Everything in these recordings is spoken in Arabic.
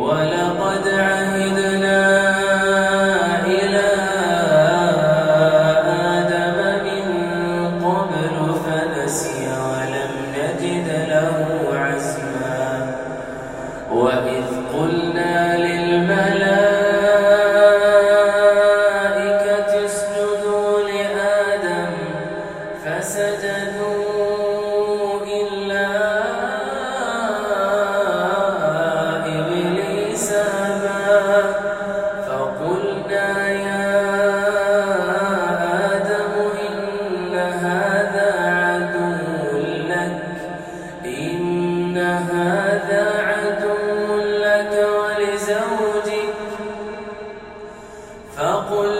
ولا فقل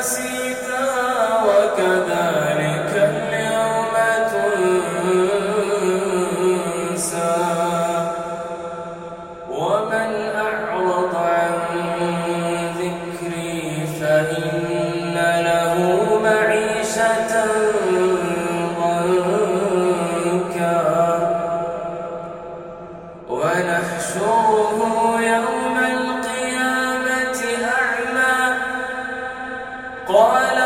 أتتك آياتنا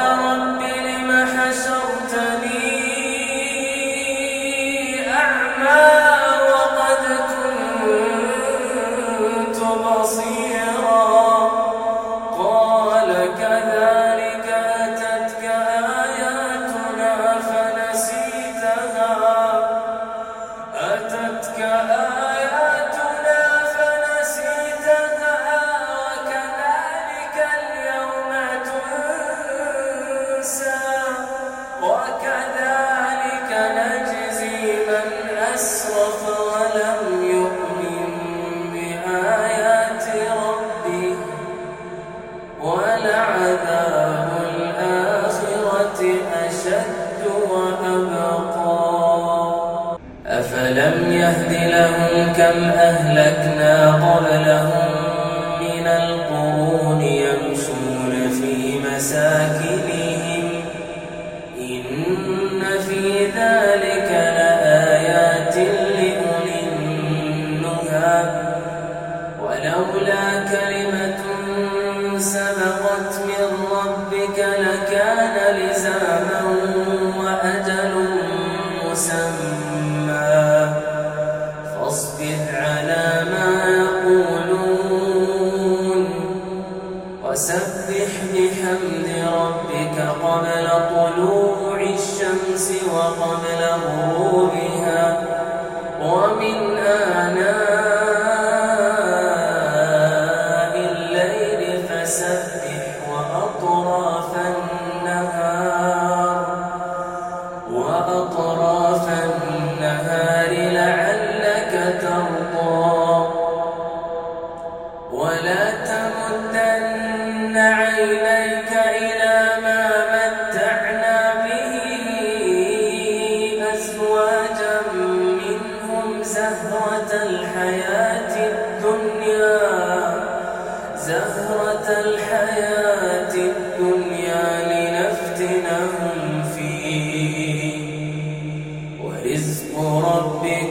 كم أهلكنا قبلهم من القرى وقبل غروب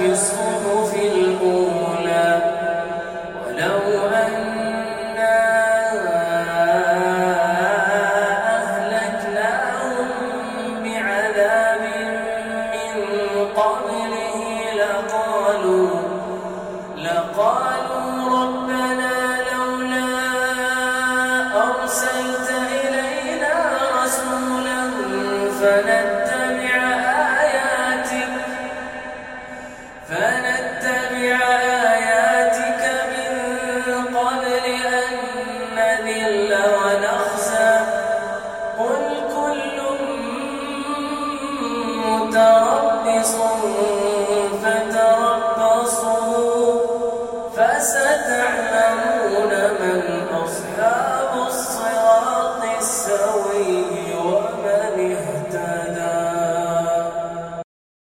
في الصحف الأولى. ولو أنا أهلكناهم بعذاب من قبله لقالوا لقالوا ربنا لولا أرسلت إلينا رسولا متربص